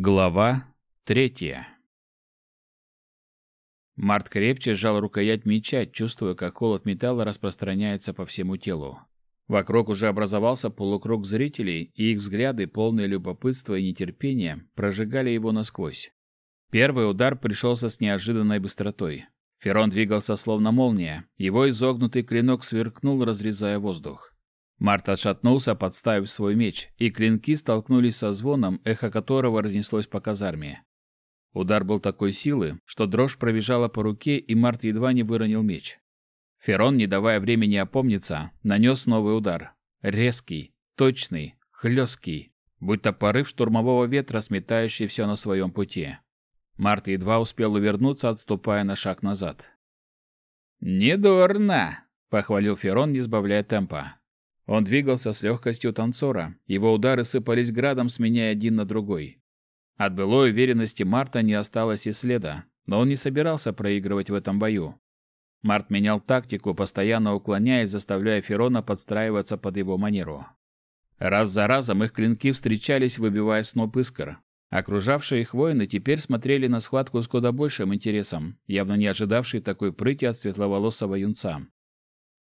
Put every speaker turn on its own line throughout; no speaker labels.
Глава третья Март крепче сжал рукоять меча, чувствуя, как холод металла распространяется по всему телу. Вокруг уже образовался полукруг зрителей, и их взгляды, полные любопытства и нетерпения, прожигали его насквозь. Первый удар пришелся с неожиданной быстротой. Ферон двигался словно молния, его изогнутый клинок сверкнул, разрезая воздух. Март отшатнулся, подставив свой меч, и клинки столкнулись со звоном, эхо которого разнеслось по казарме. Удар был такой силы, что дрожь пробежала по руке, и Март едва не выронил меч. Ферон, не давая времени опомниться, нанес новый удар. Резкий, точный, хлесткий, будто порыв штурмового ветра, сметающий все на своем пути. Март едва успел увернуться, отступая на шаг назад. «Недурно!» — похвалил Ферон, не сбавляя темпа. Он двигался с легкостью танцора, его удары сыпались градом, сменяя один на другой. От былой уверенности Марта не осталось и следа, но он не собирался проигрывать в этом бою. Март менял тактику, постоянно уклоняясь, заставляя Ферона подстраиваться под его манеру. Раз за разом их клинки встречались, выбивая сноп искр. Окружавшие их воины теперь смотрели на схватку с куда большим интересом, явно не ожидавшие такой прыти от светловолосого юнца.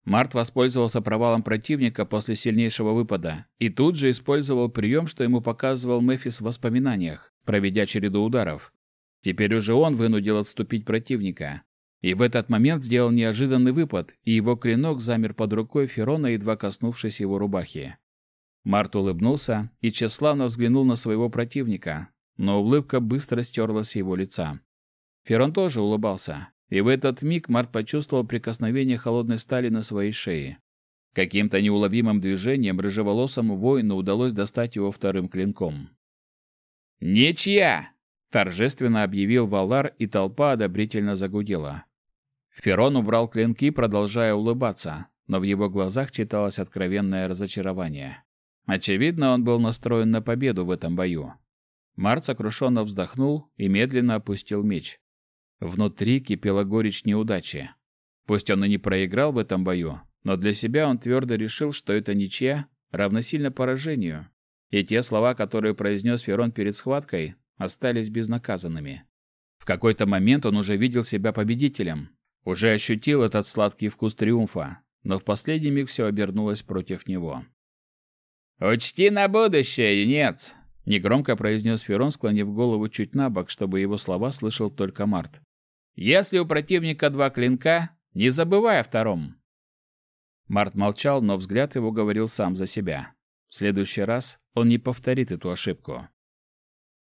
Март воспользовался провалом противника после сильнейшего выпада и тут же использовал прием, что ему показывал Мефис в воспоминаниях, проведя череду ударов. Теперь уже он вынудил отступить противника. И в этот момент сделал неожиданный выпад, и его клинок замер под рукой Ферона, едва коснувшись его рубахи. Март улыбнулся и тщеславно взглянул на своего противника, но улыбка быстро стерлась с его лица. Ферон тоже улыбался, и в этот миг Март почувствовал прикосновение холодной стали на своей шее. Каким-то неуловимым движением рыжеволосому воину удалось достать его вторым клинком. «Ничья!» – торжественно объявил Валар, и толпа одобрительно загудела. Ферон убрал клинки, продолжая улыбаться, но в его глазах читалось откровенное разочарование. Очевидно, он был настроен на победу в этом бою. Март сокрушенно вздохнул и медленно опустил меч. Внутри кипела горечь неудачи. Пусть он и не проиграл в этом бою, но для себя он твердо решил, что это ничья равносильно поражению. И те слова, которые произнес Ферон перед схваткой, остались безнаказанными. В какой-то момент он уже видел себя победителем, уже ощутил этот сладкий вкус триумфа, но в последний миг все обернулось против него. «Учти на будущее, юнец!» — негромко произнес Ферон, склонив голову чуть на бок, чтобы его слова слышал только Март. Если у противника два клинка, не забывай о втором. Март молчал, но взгляд его говорил сам за себя. В следующий раз он не повторит эту ошибку.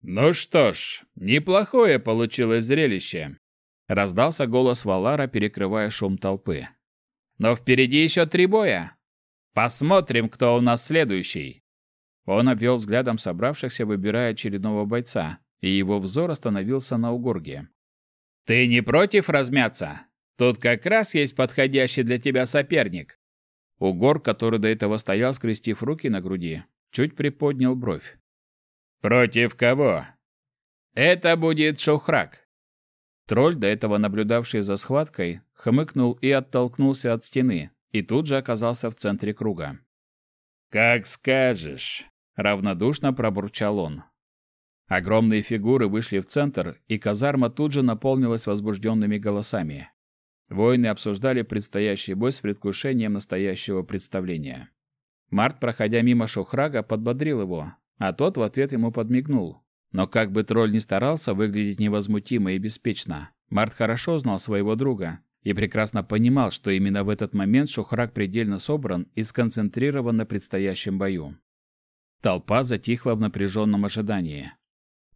Ну что ж, неплохое получилось зрелище, раздался голос Валара, перекрывая шум толпы. Но впереди еще три боя. Посмотрим, кто у нас следующий. Он обвел взглядом собравшихся, выбирая очередного бойца, и его взор остановился на Угорге. Ты не против размяться? Тут как раз есть подходящий для тебя соперник. Угор, который до этого стоял, скрестив руки на груди, чуть приподнял бровь. Против кого? Это будет Шухрак. Тролль, до этого наблюдавший за схваткой, хмыкнул и оттолкнулся от стены, и тут же оказался в центре круга. Как скажешь, равнодушно пробурчал он. Огромные фигуры вышли в центр, и казарма тут же наполнилась возбужденными голосами. Воины обсуждали предстоящий бой с предвкушением настоящего представления. Март, проходя мимо Шухрага, подбодрил его, а тот в ответ ему подмигнул. Но как бы тролль ни старался выглядеть невозмутимо и беспечно, Март хорошо знал своего друга и прекрасно понимал, что именно в этот момент Шухраг предельно собран и сконцентрирован на предстоящем бою. Толпа затихла в напряженном ожидании.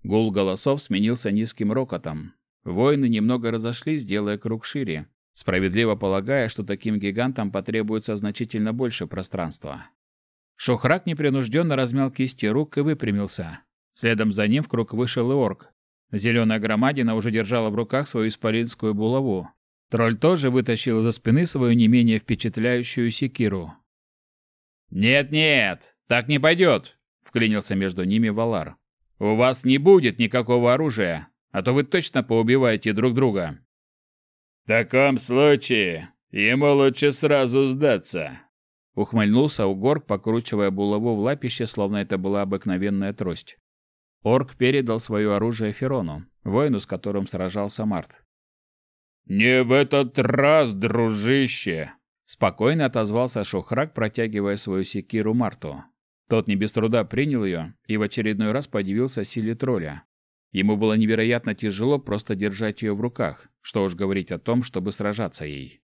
Гул голосов сменился низким рокотом. Воины немного разошлись, делая круг шире, справедливо полагая, что таким гигантам потребуется значительно больше пространства. Шухрак непринужденно размял кисти рук и выпрямился. Следом за ним в круг вышел и орк. Зеленая громадина уже держала в руках свою исполинскую булаву. Тролль тоже вытащил из-за спины свою не менее впечатляющую секиру. «Нет-нет, так не пойдет!» — вклинился между ними Валар. У вас не будет никакого оружия, а то вы точно поубиваете друг друга. В таком случае ему лучше сразу сдаться. Ухмыльнулся Угор, покручивая булаву в лапище, словно это была обыкновенная трость. Орк передал свое оружие Ферону, воину, с которым сражался Март.
«Не в этот раз, дружище!»
Спокойно отозвался Шухрак, протягивая свою секиру Марту. Тот не без труда принял ее и в очередной раз подивился силе тролля. Ему было невероятно тяжело просто держать ее в руках, что уж говорить о том, чтобы сражаться ей.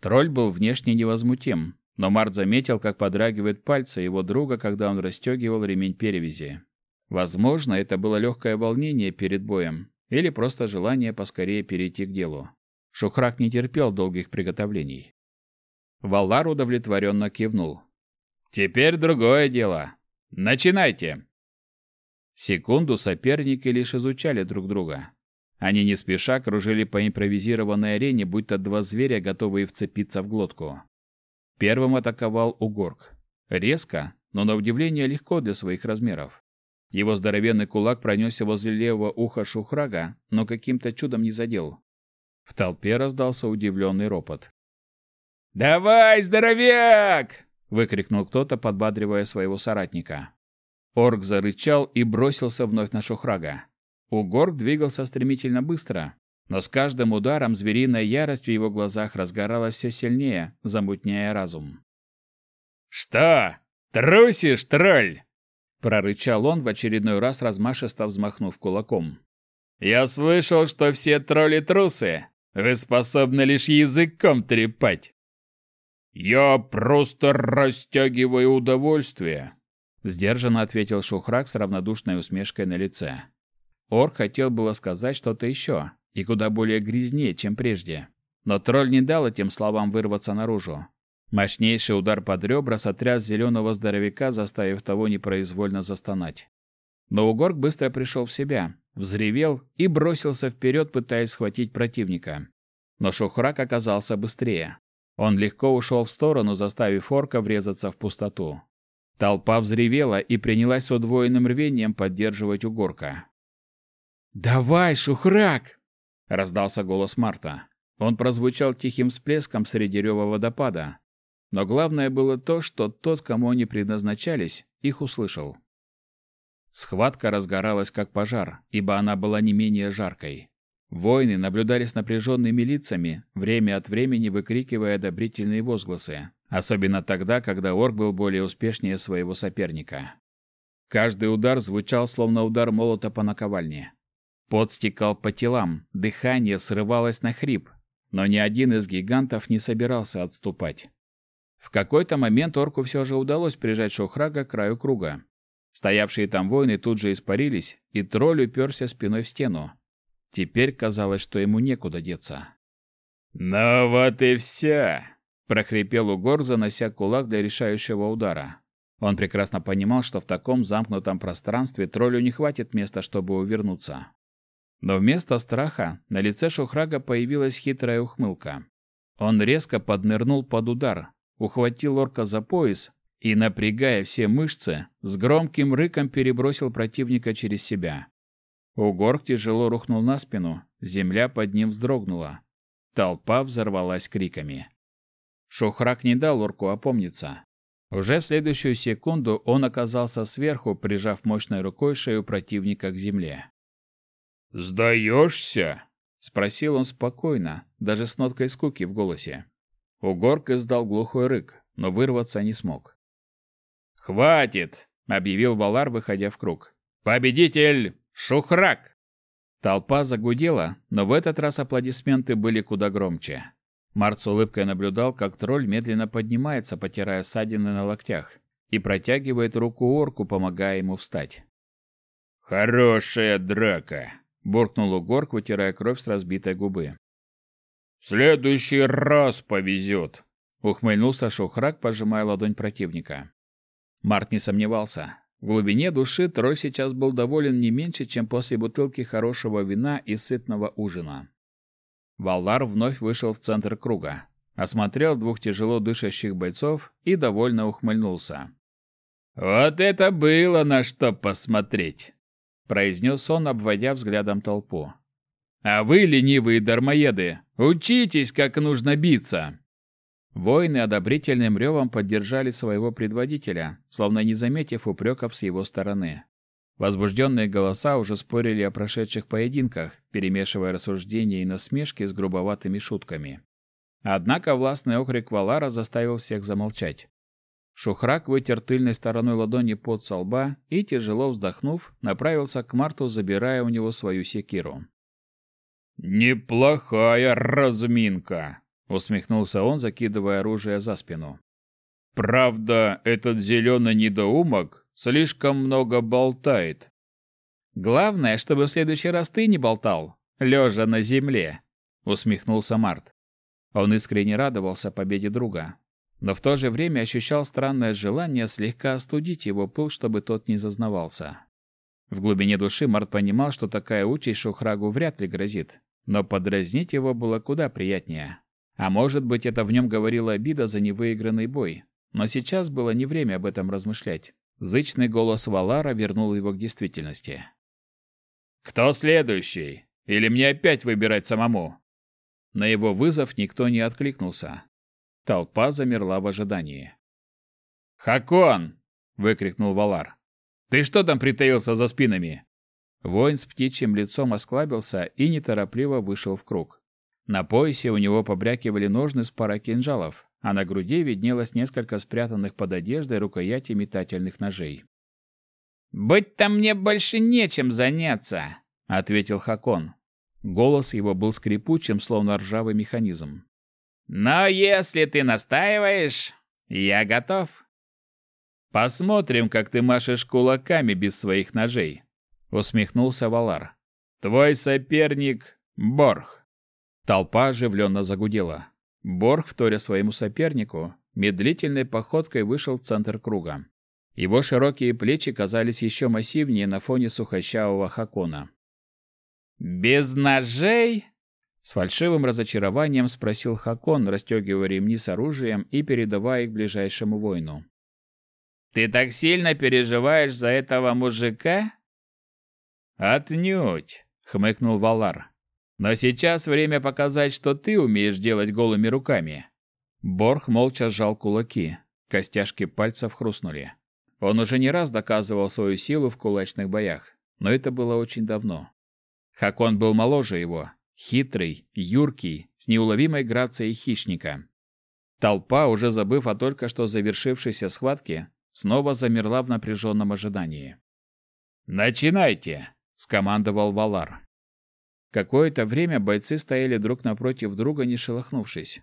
Тролль был внешне невозмутим, но Март заметил, как подрагивают пальцы его друга, когда он расстегивал ремень перевязи. Возможно, это было легкое волнение перед боем или просто желание поскорее перейти к делу. Шухрак не терпел долгих приготовлений. Валар удовлетворенно кивнул. «Теперь другое дело. Начинайте!» Секунду соперники лишь изучали друг друга. Они не спеша кружили по импровизированной арене, будто два зверя, готовые вцепиться в глотку. Первым атаковал Угорг. Резко, но на удивление легко для своих размеров. Его здоровенный кулак пронесся возле левого уха Шухрага, но каким-то чудом не задел. В толпе раздался удивленный ропот. «Давай, здоровяк!» — выкрикнул кто-то, подбадривая своего соратника. Орк зарычал и бросился вновь на Шухрага. Угорг двигался стремительно быстро, но с каждым ударом звериная ярость в его глазах разгоралась все сильнее, замутняя разум.
«Что? Трусишь, тролль?»
прорычал он в очередной раз, размашисто взмахнув кулаком.
«Я слышал, что все тролли трусы. Вы способны лишь языком трепать». «Я просто растягиваю удовольствие», — сдержанно ответил Шухрак с равнодушной усмешкой на лице. Ор хотел было сказать что-то еще, и куда более грязнее, чем прежде. Но тролль не дал этим словам вырваться наружу. Мощнейший удар под ребра сотряс зеленого здоровяка, заставив того непроизвольно застонать. Но Угорг быстро пришел в себя, взревел и бросился вперед, пытаясь схватить противника. Но Шухрак оказался быстрее. Он легко ушел в сторону, заставив орка врезаться в пустоту. Толпа взревела и принялась с удвоенным рвением поддерживать Угорка. «Давай, Шухрак!» — раздался голос Марта. Он прозвучал тихим всплеском среди рева водопада, но главное было то, что тот, кому они предназначались, их услышал. Схватка разгоралась как пожар, ибо она была не менее жаркой. Воины наблюдали с напряженными лицами, время от времени выкрикивая одобрительные возгласы, особенно тогда, когда орк был более успешнее своего соперника. Каждый удар звучал словно удар молота по наковальне. Пот стекал по телам, дыхание срывалось на хрип, но ни один из гигантов не собирался отступать. В какой-то момент орку все же удалось прижать Шохрага к краю круга. Стоявшие там воины тут же испарились, и тролль уперся спиной в стену. Теперь казалось, что ему некуда деться. «Ну вот и все!»
— прохрипел Угор, занося кулак для решающего удара. Он прекрасно понимал, что в таком замкнутом пространстве троллю не хватит места, чтобы увернуться. Но вместо страха на лице Шухрага появилась хитрая ухмылка. Он резко поднырнул под удар, ухватил орка за пояс и, напрягая все мышцы, с громким рыком перебросил противника через себя. Угорк тяжело рухнул на спину, земля под ним вздрогнула. Толпа взорвалась криками. Шухрак не дал орку опомниться. Уже в следующую секунду он оказался сверху, прижав мощной рукой шею противника к земле.
«Сдаешься?»
— спросил он спокойно, даже с ноткой скуки в голосе. Угорк издал глухой рык, но вырваться не смог.
«Хватит!» — объявил Валар, выходя в круг. «Победитель Шухрак!»
Толпа загудела, но в этот раз аплодисменты были куда громче. Март с улыбкой наблюдал, как тролль медленно поднимается, потирая ссадины на локтях, и протягивает руку орку, помогая ему встать.
«Хорошая драка!» — буркнул Угорк, вытирая кровь с разбитой губы следующий раз повезет!» — ухмыльнулся Шухрак, пожимая ладонь противника.
Март не сомневался. В глубине души тролль сейчас был доволен не меньше, чем после бутылки хорошего вина и сытного ужина. Валар вновь вышел в центр круга, осмотрел двух тяжело дышащих бойцов и довольно ухмыльнулся.
«Вот это было на что посмотреть!»
— произнес он, обводя взглядом толпу.
А вы, ленивые дармоеды, учитесь, как нужно биться!»
Воины одобрительным ревом поддержали своего предводителя, словно не заметив упреков с его стороны. Возбужденные голоса уже спорили о прошедших поединках, перемешивая рассуждения и насмешки с грубоватыми шутками. Однако властный окрик Валара заставил всех замолчать. Шухрак вытер тыльной стороной ладони под со лба и, тяжело вздохнув, направился к Марту, забирая у него свою секиру.
«Неплохая разминка!»
— усмехнулся он, закидывая оружие за спину.
«Правда, этот зеленый недоумок слишком много болтает».
«Главное, чтобы в следующий раз ты не болтал, лежа на земле», — усмехнулся Март. Он искренне радовался победе друга, но в то же время ощущал странное желание слегка остудить его пыл, чтобы тот не зазнавался. В глубине души Март понимал, что такая участь Шухрагу вряд ли грозит, но подразнить его было куда приятнее. А может быть, это в нем говорила обида за невыигранный бой. Но сейчас было не время об этом размышлять. Зычный голос Валара вернул его к действительности.
«Кто следующий? Или мне опять выбирать самому?»
На его вызов никто не откликнулся. Толпа замерла в ожидании.
«Хакон!» — выкрикнул Валар. «Ты что там притаился за спинами?»
Воин с птичьим лицом осклабился и неторопливо вышел в круг. На поясе у него побрякивали ножны с парой кинжалов, а на груди виднелось несколько спрятанных под одеждой рукояти метательных ножей.
«Быть там мне больше нечем заняться», — ответил Хакон.
Голос его был скрипучим, словно ржавый механизм.
«Но если ты настаиваешь, я готов».
«Посмотрим, как ты машешь кулаками без своих ножей», усмехнулся Валар. Твой соперник Борх. Толпа оживленно загудела. Борх, вторя своему сопернику, медлительной походкой вышел в центр круга. Его широкие плечи казались еще массивнее на фоне сухощавого Хакона.
«Без ножей?»
С фальшивым разочарованием спросил Хакон, расстегивая ремни с оружием и передавая их ближайшему воину.
«Ты так сильно переживаешь за этого мужика?»
«Отнюдь!» — хмыкнул Валар. «Но сейчас время показать, что ты умеешь делать голыми руками». Борх молча сжал кулаки. Костяшки пальцев хрустнули. Он уже не раз доказывал свою силу в кулачных боях, но это было очень давно. Хакон был моложе его, хитрый, юркий, с неуловимой грацией хищника. Толпа, уже забыв о только что завершившейся схватке, снова замерла в напряженном ожидании.
«Начинайте!» — скомандовал Валар.
Какое-то время бойцы стояли друг напротив друга, не шелохнувшись.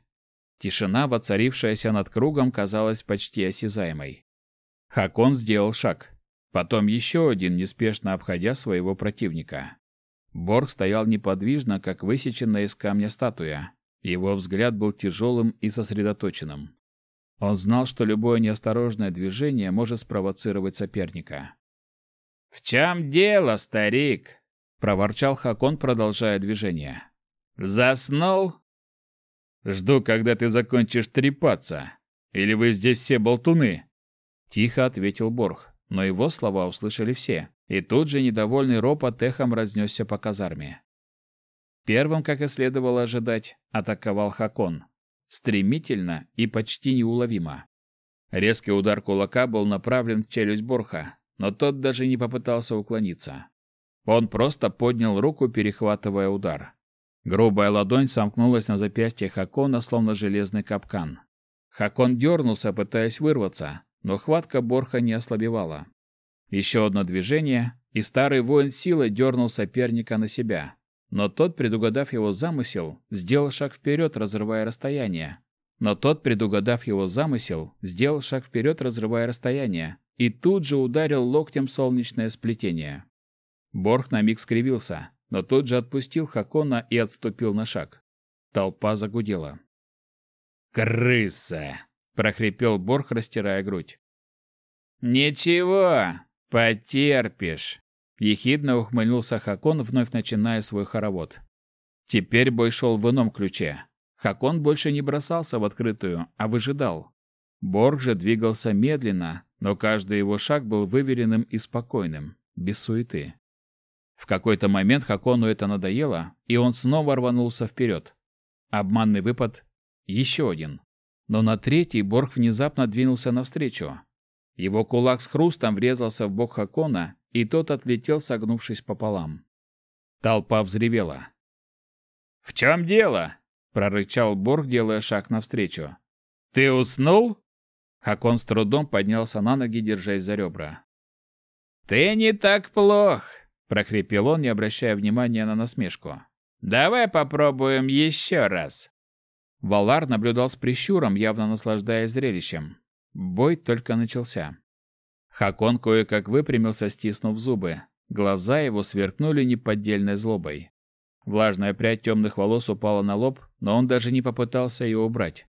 Тишина, воцарившаяся над кругом, казалась почти осязаемой. Хакон сделал шаг, потом еще один, неспешно обходя своего противника. Борг стоял неподвижно, как высеченная из камня статуя. Его взгляд был тяжелым и сосредоточенным. Он знал, что любое неосторожное движение может спровоцировать соперника.
«В чем дело, старик?»
— проворчал Хакон, продолжая движение.
«Заснул?»
«Жду, когда ты закончишь трепаться. Или вы здесь все болтуны?»
Тихо ответил Борг, но его слова услышали все, и тут же недовольный ропот эхом разнесся по казарме. Первым, как и следовало ожидать, атаковал Хакон. Стремительно и почти неуловимо. Резкий удар кулака был направлен в челюсть Борха, но тот даже не попытался уклониться. Он просто поднял руку, перехватывая удар. Грубая ладонь сомкнулась на запястье Хакона, словно железный капкан. Хакон дернулся, пытаясь вырваться, но хватка Борха не ослабевала. Еще одно движение, и старый воин силой дернул соперника на себя. Но тот, предугадав его замысел, сделал шаг вперед, разрывая расстояние. Но тот, предугадав его замысел, сделал шаг вперед, разрывая расстояние, и тут же ударил локтем солнечное сплетение. Борх на миг скривился, но тут же отпустил Хакона и отступил на шаг. Толпа загудела.
«Крыса!» — прохрипел Борх, растирая грудь.
«Ничего, потерпишь!»
— ехидно ухмыльнулся Хакон, вновь начиная свой хоровод. Теперь бой шел в ином ключе. Хакон больше не бросался в открытую, а выжидал. Борг же двигался медленно, но каждый его шаг был выверенным и спокойным, без суеты. В какой-то момент Хакону это надоело, и он снова рванулся вперед. Обманный выпад. Еще один. Но на третий Борг внезапно двинулся навстречу. Его кулак с хрустом врезался в бок Хакона, и тот отлетел, согнувшись пополам. Толпа взревела.
«В чем дело?» — прорычал Борг, делая шаг навстречу. «Ты уснул?»
Хакон с трудом поднялся на ноги, держась за ребра.
«Ты не так плох!» — прохрипел он, не обращая внимания на насмешку. «Давай попробуем еще раз!»
Валар наблюдал с прищуром, явно наслаждаясь зрелищем. Бой только начался. Хакон кое-как выпрямился, стиснув зубы. Глаза его сверкнули неподдельной злобой. Влажная прядь темных волос упала на лоб, но он даже не попытался ее убрать.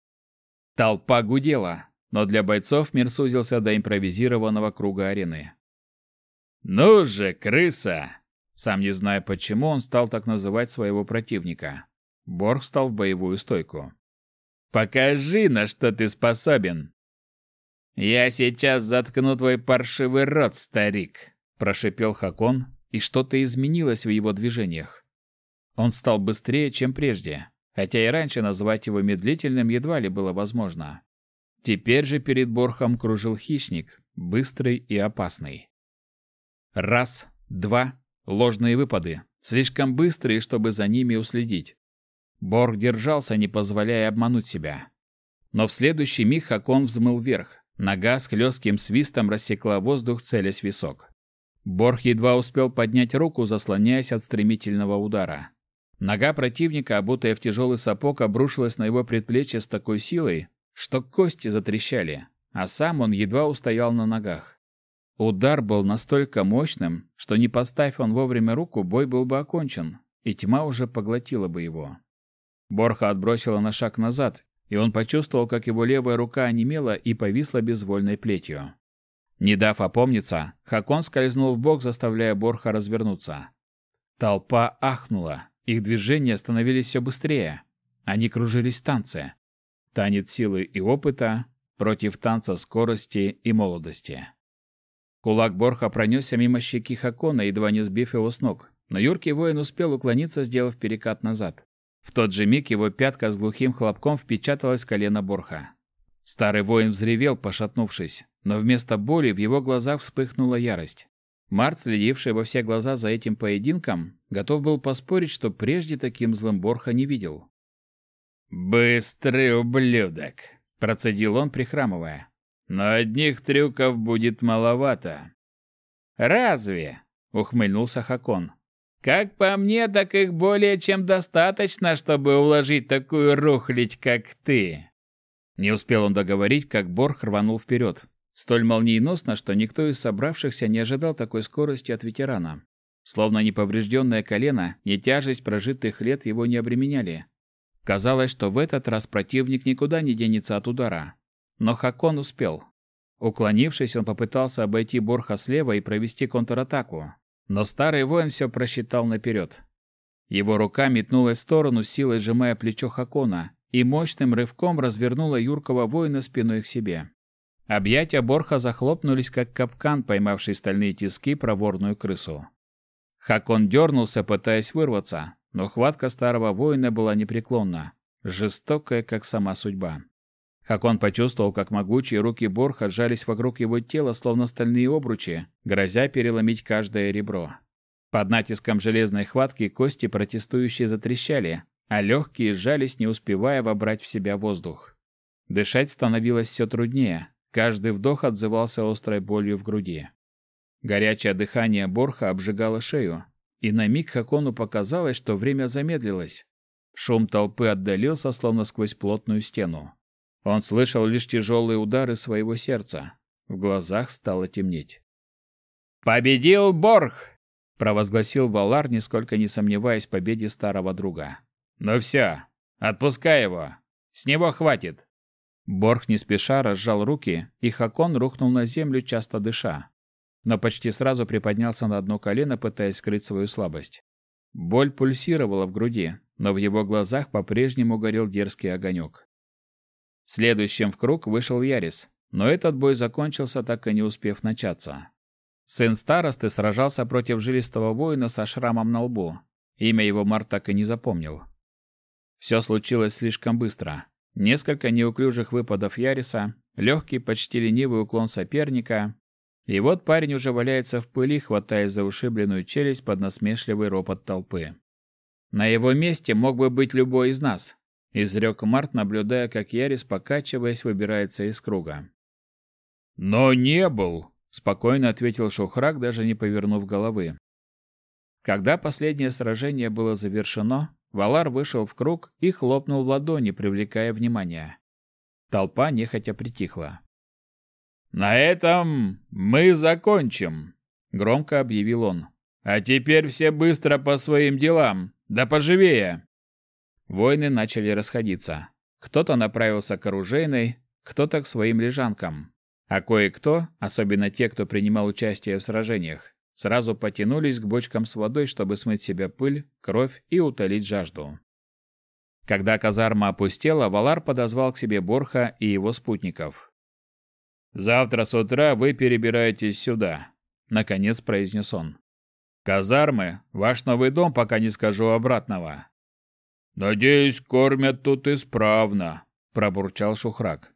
Толпа гудела, но для бойцов мир сузился до импровизированного круга арены.
«Ну же, крыса!»
Сам не зная почему, он стал так называть своего противника. Борг встал в боевую стойку.
«Покажи, на что ты способен!» «Я сейчас заткну твой паршивый рот, старик!»
Прошипел Хакон, и что-то изменилось в его движениях. Он стал быстрее, чем прежде, хотя и раньше назвать его медлительным едва ли было возможно. Теперь же перед Борхом кружил хищник, быстрый и опасный. Раз, два, ложные выпады, слишком быстрые, чтобы за ними уследить. Борг держался, не позволяя обмануть себя. Но в следующий миг Хакон взмыл вверх. Нога с хлестким свистом рассекла воздух, целясь висок. Борг едва успел поднять руку, заслоняясь от стремительного удара. Нога противника, обутая в тяжелый сапог, обрушилась на его предплечье с такой силой, что кости затрещали, а сам он едва устоял на ногах. Удар был настолько мощным, что не поставь он вовремя руку, бой был бы окончен, и тьма уже поглотила бы его. Борха отбросила на шаг назад, и он почувствовал, как его левая рука онемела и повисла безвольной плетью. Не дав опомниться, Хакон скользнул в бок, заставляя Борха развернуться. Толпа ахнула, их движения становились все быстрее. Они кружились в танце. Танец силы и опыта против танца скорости и молодости. Кулак Борха пронесся мимо щеки Хакона, едва не сбив его с ног, но юркий воин успел уклониться, сделав перекат назад. В тот же миг его пятка с глухим хлопком впечаталась в колено Борха. Старый воин взревел, пошатнувшись, но вместо боли в его глазах вспыхнула ярость. Март, следивший во все глаза за этим поединком, готов был поспорить, что прежде таким злым Борха не видел.
«Быстрый ублюдок!» – процедил он, прихрамывая. «Но одних трюков будет маловато».
«Разве?» – ухмыльнулся Хакон.
«Как по мне, так их более чем достаточно, чтобы уложить такую рухлить, как ты».
Не успел он договорить, как Борх рванул вперед. Столь молниеносно, что никто из собравшихся не ожидал такой скорости от ветерана. Словно неповрежденное колено, ни тяжесть прожитых лет его не обременяли. Казалось, что в этот раз противник никуда не денется от удара. Но Хакон успел. Уклонившись, он попытался обойти Борха слева и провести контратаку. Но старый воин все просчитал наперед. Его рука метнулась в сторону, силой сжимая плечо Хакона, и мощным рывком развернула юркого воина спиной к себе. Объятия Борха захлопнулись, как капкан, поймавший в стальные тиски проворную крысу. Хакон дернулся, пытаясь вырваться, но хватка старого воина была непреклонна, жестокая, как сама судьба. Хакон почувствовал, как могучие руки Борха сжались вокруг его тела, словно стальные обручи, грозя переломить каждое ребро. Под натиском железной хватки кости протестующие затрещали, а легкие сжались, не успевая вобрать в себя воздух. Дышать становилось все труднее, каждый вдох отзывался острой болью в груди. Горячее дыхание Борха обжигало шею, и на миг Хакону показалось, что время замедлилось. Шум толпы отдалился, словно сквозь плотную стену. Он слышал лишь тяжелые удары своего сердца. В глазах стало темнеть.
«Победил Борх!»
— провозгласил Валар, нисколько не сомневаясь в победе старого друга.
«Ну все, отпускай его. С него хватит».
Борх не спеша разжал руки, и Хакон рухнул на землю, часто дыша но почти сразу приподнялся на одно колено, пытаясь скрыть свою слабость. Боль пульсировала в груди, но в его глазах по-прежнему горел дерзкий огонек. Следующим в круг вышел Ярис, но этот бой закончился, так и не успев начаться. Сын старосты сражался против жилистого воина со шрамом на лбу. Имя его Март так и не запомнил. Все случилось слишком быстро. Несколько неуклюжих выпадов Яриса, легкий, почти ленивый уклон соперника, И вот парень уже валяется в пыли, хватаясь за ушибленную челюсть под насмешливый ропот толпы. На его месте мог бы быть любой из нас, изрек Март, наблюдая, как Ярис, покачиваясь, выбирается из круга.
Но не был,
спокойно ответил Шухрак, даже не повернув головы. Когда последнее сражение было завершено, Валар вышел в круг и хлопнул в ладони, привлекая внимание. Толпа нехотя притихла.
«На этом мы закончим», — громко объявил он. «А теперь все быстро по своим делам. Да поживее!»
Воины начали расходиться. Кто-то направился к оружейной, кто-то к своим лежанкам. А кое-кто, особенно те, кто принимал участие в сражениях, сразу потянулись к бочкам с водой, чтобы смыть себя пыль, кровь и утолить жажду. Когда казарма опустела, Валар подозвал к себе Борха и его спутников.
«Завтра с утра вы перебираетесь сюда», — наконец произнес он. «Казармы — ваш новый дом, пока не скажу обратного». «Надеюсь, кормят тут исправно», — пробурчал Шухрак.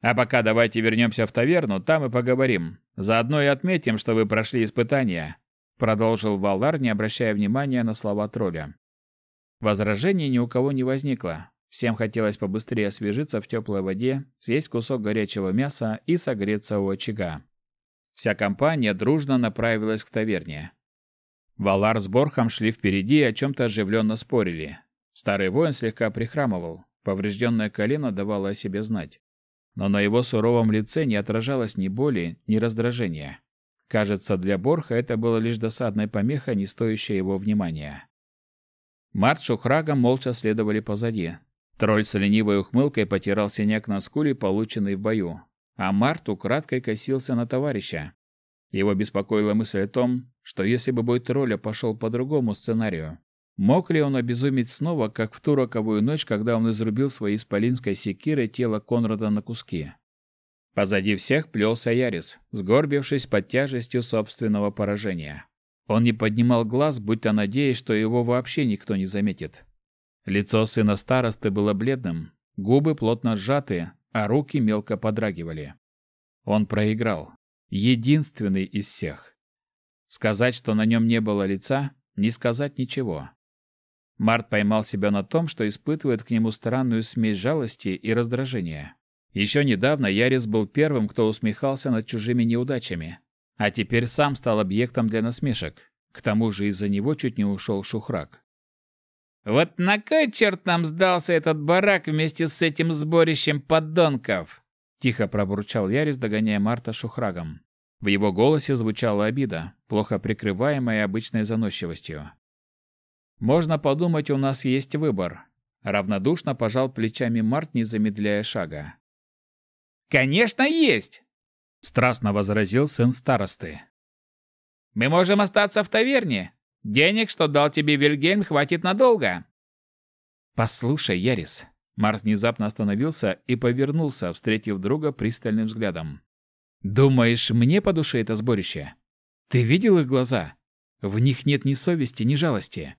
«А пока давайте вернемся в таверну, там и поговорим. Заодно и отметим, что вы прошли испытания», — продолжил Валар, не обращая внимания на слова тролля. Возражений ни у кого не возникло. Всем хотелось побыстрее освежиться в теплой воде, съесть кусок горячего мяса и согреться у очага. Вся компания дружно направилась к таверне. Валар с Борхом шли впереди и о чем-то оживленно спорили. Старый воин слегка прихрамывал, поврежденное колено давало о себе знать. Но на его суровом лице не отражалось ни боли, ни раздражения. Кажется, для Борха это было лишь досадной помехой, не стоящая его внимания. Март с Шухрагом молча следовали позади. Тролль с ленивой ухмылкой потирал синяк на скуле, полученный в бою. А Март украдкой косился на товарища. Его беспокоила мысль о том, что если бы бой тролля пошел по другому сценарию, мог ли он обезуметь снова, как в ту роковую ночь, когда он изрубил своей исполинской секирой тело Конрада на куски? Позади всех плелся Ярис, сгорбившись под тяжестью собственного поражения. Он не поднимал глаз, будто надеясь, что его вообще никто не заметит. Лицо сына старосты было бледным, губы плотно сжаты, а руки мелко подрагивали. Он проиграл. Единственный из всех. Сказать, что на нем не было лица, не сказать ничего. Март поймал себя на том, что испытывает к нему странную смесь жалости и раздражения. Еще недавно Ярис был первым, кто усмехался над чужими неудачами, а теперь сам стал объектом для насмешек. К тому же из-за него чуть не ушел Шухрак. «Вот на кой черт нам сдался этот барак вместе с этим сборищем подонков?» Тихо пробурчал Ярис, догоняя Марта Шухрагом. В его голосе звучала обида, плохо прикрываемая обычной заносчивостью. «Можно подумать, у нас есть выбор», — равнодушно пожал плечами Март, не замедляя шага. «Конечно, есть!» страстно возразил сын старосты. Мы можем остаться в таверне. Денег, что дал тебе Вильгельм, хватит надолго. Послушай, Ярис. Март внезапно остановился и повернулся, встретив друга пристальным взглядом. Думаешь, мне по душе это сборище? Ты видел их глаза? В них нет ни совести, ни жалости.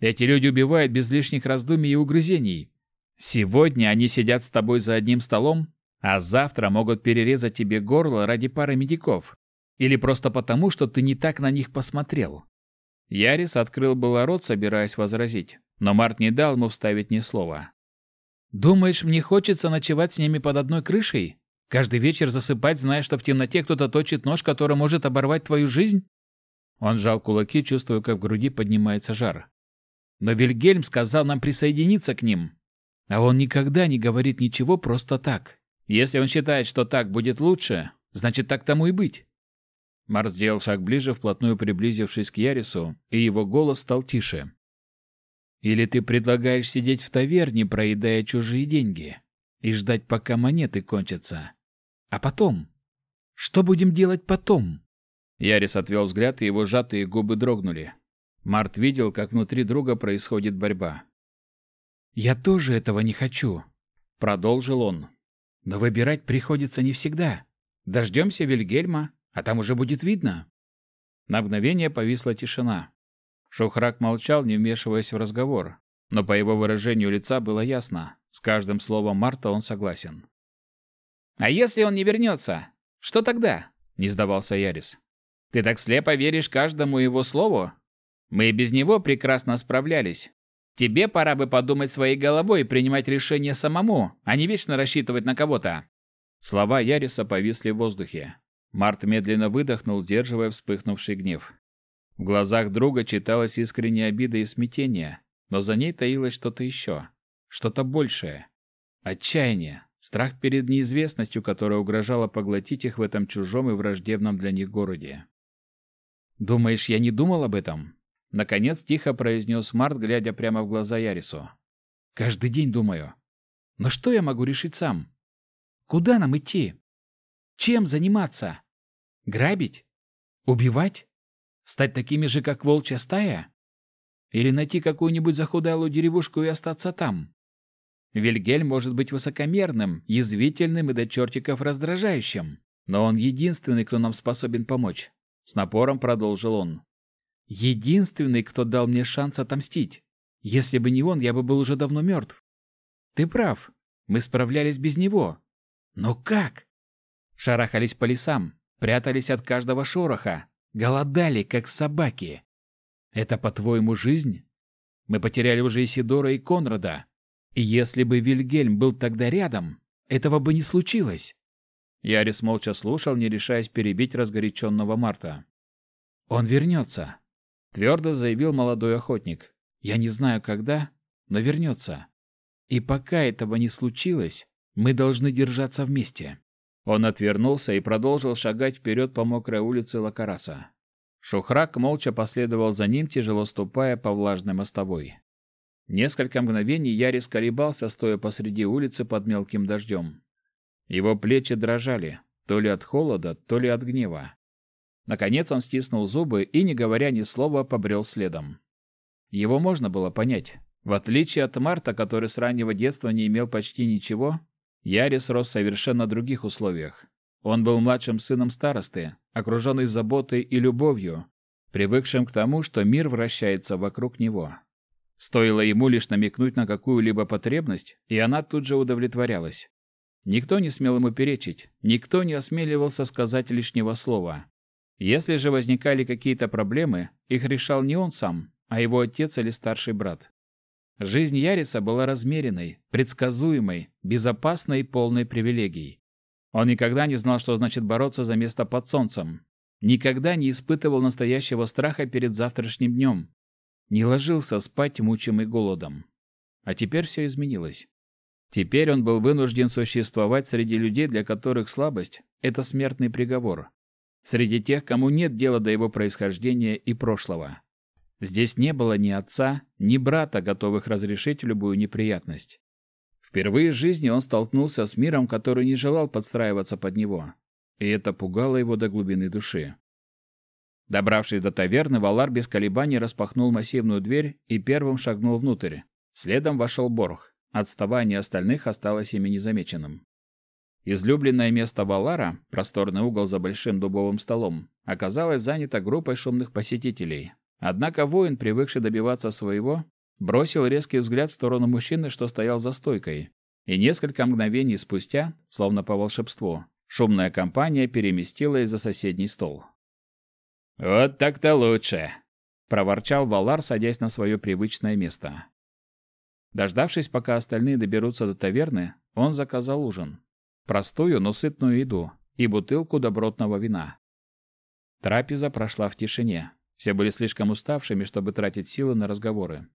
Эти люди убивают без лишних раздумий и угрызений. Сегодня они сидят с тобой за одним столом, а завтра могут перерезать тебе горло ради пары медиков. Или просто потому, что ты не так на них посмотрел. Ярис открыл было рот, собираясь возразить, но Март не дал ему вставить ни слова. «Думаешь, мне хочется ночевать с ними под одной крышей? Каждый вечер засыпать, зная, что в темноте кто-то точит нож, который может оборвать твою жизнь?» Он сжал кулаки, чувствуя, как в груди поднимается жар. «Но Вильгельм сказал нам присоединиться к ним. А он никогда не говорит ничего просто так. Если он считает, что так будет лучше, значит, так тому и быть. Марс сделал шаг ближе, вплотную приблизившись к Ярису, и его голос стал тише. Или ты предлагаешь сидеть в таверне, проедая чужие деньги, и ждать, пока монеты кончатся. А потом? Что будем делать потом? Ярис отвел взгляд, и его сжатые губы дрогнули. Март видел, как внутри друга происходит борьба. «Я тоже этого не хочу», — продолжил он. Но выбирать приходится не всегда. Дождемся Вильгельма, а там уже будет видно. На мгновение повисла тишина. Шухрак молчал, не вмешиваясь в разговор, но по его выражению лица было ясно. С каждым словом Марта он согласен. «А если он не вернется? Что тогда? не сдавался Ярис. Ты так слепо веришь каждому его слову? Мы и без него прекрасно справлялись. Тебе пора бы подумать своей головой и принимать решения самому, а не вечно рассчитывать на кого-то. Слова Яриса повисли в воздухе. Март медленно выдохнул, сдерживая вспыхнувший гнев. В глазах друга читалась искренняя обида и смятение, но за ней таилось что-то еще, что-то большее. Отчаяние, страх перед неизвестностью, которая угрожала поглотить их в этом чужом и враждебном для них городе. «Думаешь, я не думал об этом?» Наконец тихо произнес Март, глядя прямо в глаза Ярису. «Каждый день думаю. Но что я могу решить сам? Куда нам идти? Чем заниматься? Грабить? Убивать? Стать такими же, как волчья стая? Или найти какую-нибудь захудалую деревушку и остаться там? Вильгель может быть высокомерным, язвительным и до чертиков раздражающим, но он единственный, кто нам способен помочь. С напором продолжил он. Единственный, кто дал мне шанс отомстить. Если бы не он, я бы был уже давно мертв. Ты прав. Мы справлялись без него. Но как? Шарахались по лесам, прятались от каждого шороха, голодали, как собаки. Это, по-твоему, жизнь? Мы потеряли уже Исидора и Конрада. И если бы Вильгельм был тогда рядом, этого бы не случилось. Ярис молча слушал, не решаясь перебить разгоряченного Марта. «Он вернется», — твердо заявил молодой охотник. «Я не знаю, когда, но вернется. И пока этого не случилось, мы должны держаться вместе». Он отвернулся и продолжил шагать вперед по мокрой улице Лакараса. Шухрак молча последовал за ним, тяжело ступая по влажной мостовой. Несколько мгновений Ярис колебался, стоя посреди улицы под мелким дождем. Его плечи дрожали, то ли от холода, то ли от гнева. Наконец он стиснул зубы и, не говоря ни слова, побрел следом. Его можно было понять. В отличие от Марта, который с раннего детства не имел почти ничего, Ярис рос в совершенно других условиях. Он был младшим сыном старосты, окруженный заботой и любовью, привыкшим к тому, что мир вращается вокруг него. Стоило ему лишь намекнуть на какую-либо потребность, и она тут же удовлетворялась. Никто не смел ему перечить, никто не осмеливался сказать лишнего слова. Если же возникали какие-то проблемы, их решал не он сам, а его отец или старший брат. Жизнь Яриса была размеренной, предсказуемой, безопасной и полной привилегий. Он никогда не знал, что значит бороться за место под солнцем. Никогда не испытывал настоящего страха перед завтрашним днем. Не ложился спать, мучимый голодом. А теперь все изменилось. Теперь он был вынужден существовать среди людей, для которых слабость – это смертный приговор. Среди тех, кому нет дела до его происхождения и прошлого. Здесь не было ни отца, ни брата, готовых разрешить любую неприятность. Впервые в жизни он столкнулся с миром, который не желал подстраиваться под него. И это пугало его до глубины души. Добравшись до таверны, Валар без колебаний распахнул массивную дверь и первым шагнул внутрь. Следом вошел Борг. Отставание остальных осталось ими незамеченным. Излюбленное место Валара, просторный угол за большим дубовым столом, оказалось занято группой шумных посетителей. Однако воин, привыкший добиваться своего, бросил резкий взгляд в сторону мужчины, что стоял за стойкой. И несколько мгновений спустя, словно по волшебству, шумная компания переместилась за соседний стол. «Вот так-то лучше!» — проворчал Валар, садясь на свое привычное место. Дождавшись, пока остальные доберутся до таверны, он заказал ужин. Простую, но сытную еду и бутылку добротного вина. Трапеза прошла в тишине. Все были слишком уставшими, чтобы тратить силы на разговоры.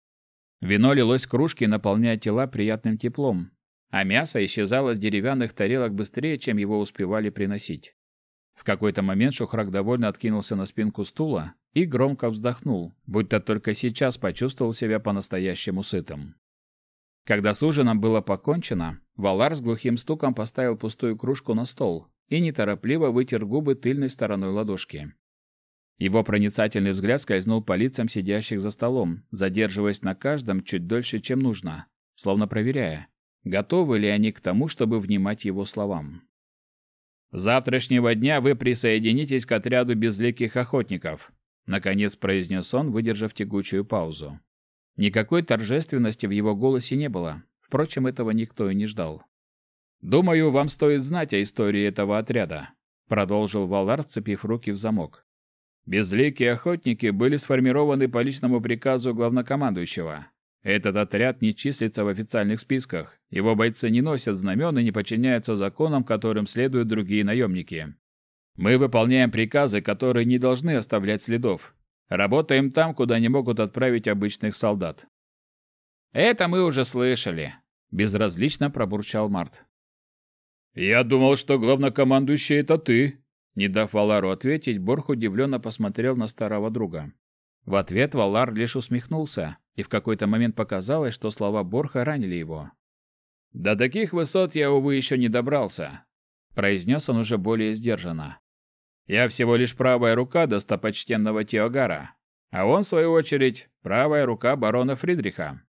Вино лилось в кружки, наполняя тела приятным теплом, а мясо исчезало с деревянных тарелок быстрее, чем его успевали приносить. В какой-то момент Шухрак довольно откинулся на спинку стула и громко вздохнул, будто только сейчас почувствовал себя по-настоящему сытым. Когда с ужином было покончено, Валар с глухим стуком поставил пустую кружку на стол и неторопливо вытер губы тыльной стороной ладошки. Его проницательный взгляд скользнул по лицам сидящих за столом, задерживаясь на каждом чуть дольше, чем нужно, словно проверяя, готовы ли они к тому, чтобы внимать его словам. «С завтрашнего дня вы присоединитесь к отряду безликих охотников», наконец произнес он, выдержав тягучую паузу. Никакой торжественности в его голосе не было. Впрочем, этого никто и не ждал. Думаю, вам стоит знать о истории этого отряда. продолжил Валар, цепив руки в замок. Безликие охотники были сформированы по личному приказу главнокомандующего. Этот отряд не числится в официальных списках. Его бойцы не носят знамен и не подчиняются законам, которым следуют другие наемники. Мы выполняем приказы, которые не должны оставлять следов. Работаем там, куда не могут отправить обычных солдат. Это мы уже слышали, безразлично пробурчал Март. Я думал, что главнокомандующий это ты. Не дав Валару ответить, Борх удивленно посмотрел на старого друга. В ответ Валар лишь усмехнулся, и в какой-то момент показалось, что слова Борха ранили его. «До таких высот я, увы, еще не добрался», — произнес он уже более сдержанно. «Я всего лишь правая рука достопочтенного Теогара, а он, в свою очередь, правая рука барона Фридриха».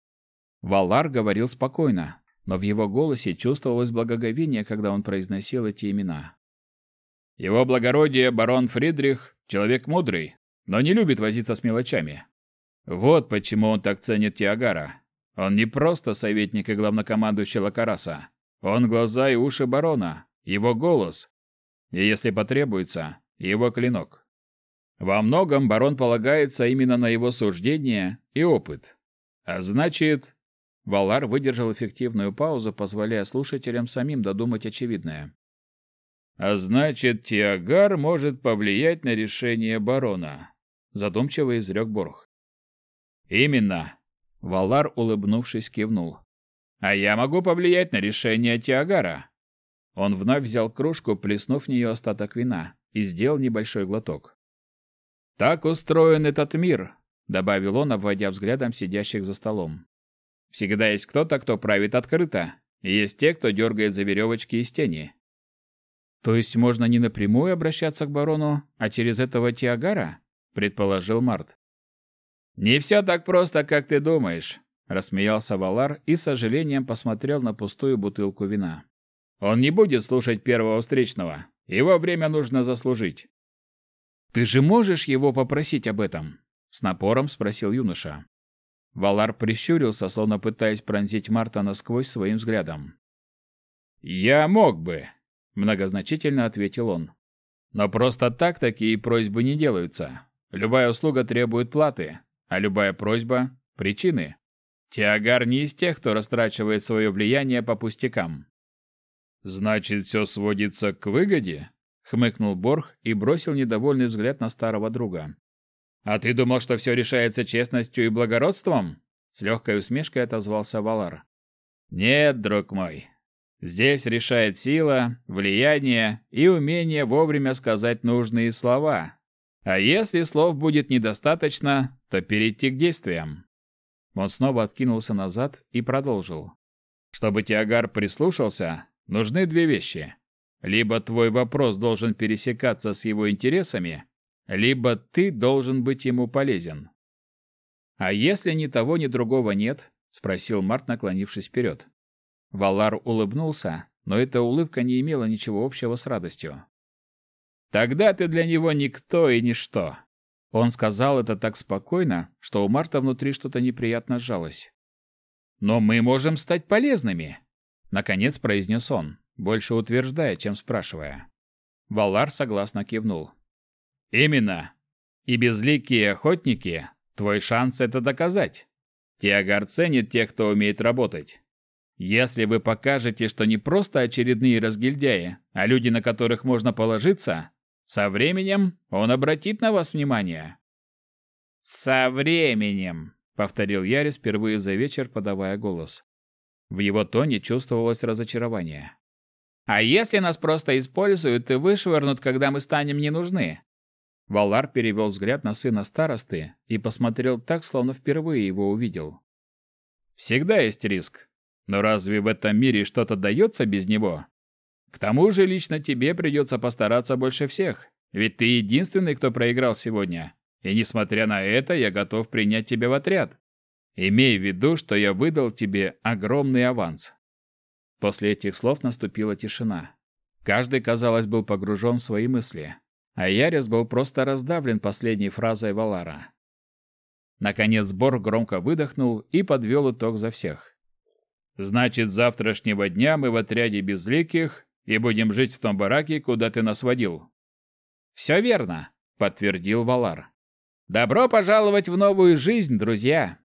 Валар говорил спокойно, но в его голосе чувствовалось благоговение, когда он произносил эти имена. «Его благородие барон Фридрих — человек мудрый, но не любит возиться с мелочами. Вот почему он так ценит Тиагара. Он не просто советник и главнокомандующий Лакараса. Он глаза и уши барона, его голос. И если потребуется, его клинок. Во многом барон полагается именно на его суждение и опыт. А значит, Валар выдержал эффективную паузу, позволяя слушателям самим додумать очевидное. А значит, Тиагар может повлиять на решение барона задумчиво изрек Борх. Именно. Валар, улыбнувшись, кивнул. А я могу повлиять на решение Тиагара. Он вновь взял кружку, плеснув в нее остаток вина, и сделал небольшой глоток. Так устроен этот мир, добавил он, обводя взглядом сидящих за столом. Всегда есть кто-то, кто правит открыто, и есть те, кто дергает за веревочки из тени. То есть можно не напрямую обращаться к барону, а через этого Тиагара? предположил Март. Не все так просто, как ты думаешь, рассмеялся Валар и с сожалением посмотрел на пустую бутылку вина. Он не будет слушать первого встречного. Его время нужно заслужить. Ты же можешь его попросить об этом? с напором спросил юноша. Валар прищурился, словно пытаясь пронзить Марта насквозь своим взглядом. Я мог бы, многозначительно ответил он. Но просто так такие просьбы не делаются. Любая услуга требует платы, а любая просьба – причины. Тиагар не из тех, кто растрачивает свое влияние по пустякам. «Значит, все сводится к выгоде?» — хмыкнул Борх и бросил недовольный взгляд на старого друга. «А ты думал, что все решается честностью и благородством?» С легкой усмешкой отозвался Валар. «Нет, друг мой. Здесь решает сила, влияние и умение вовремя сказать нужные слова, а если слов будет недостаточно, то перейти к действиям. Он снова откинулся назад и продолжил. Чтобы Тиагар прислушался, нужны две вещи. Либо твой вопрос должен пересекаться с его интересами, либо ты должен быть ему полезен. А если ни того, ни другого нет, спросил Март, наклонившись вперед. Валар улыбнулся, но эта улыбка не имела ничего общего с радостью. Тогда ты для него никто и ничто. Он сказал это так спокойно, что у Марта внутри что-то неприятно сжалось. Но мы можем стать полезными, наконец произнес он, больше утверждая, чем спрашивая. Валар согласно кивнул. Именно. И безликие охотники твой шанс это доказать. Тиагар ценит тех, кто умеет работать. Если вы покажете, что не просто очередные разгильдяи, а люди, на которых можно положиться, со временем он обратит на вас внимание. Со временем, повторил Ярис впервые за вечер, подавая голос. В его тоне чувствовалось разочарование. А если нас просто используют и вышвырнут, когда мы станем не нужны? Валар перевел взгляд на сына старосты и посмотрел так, словно впервые его увидел. Всегда есть риск. Но разве в этом мире что-то дается без него? К тому же лично тебе придется постараться больше всех, ведь ты единственный, кто проиграл сегодня. И несмотря на это, я готов принять тебя в отряд. Имей в виду, что я выдал тебе огромный аванс. После этих слов наступила тишина. Каждый, казалось, был погружен в свои мысли, а Ярис был просто раздавлен последней фразой Валара. Наконец Бор громко выдохнул и подвел итог за всех. Значит, с завтрашнего дня мы в отряде безликих и будем жить в том бараке, куда ты нас водил. Все верно, подтвердил Валар. Добро пожаловать в новую жизнь, друзья.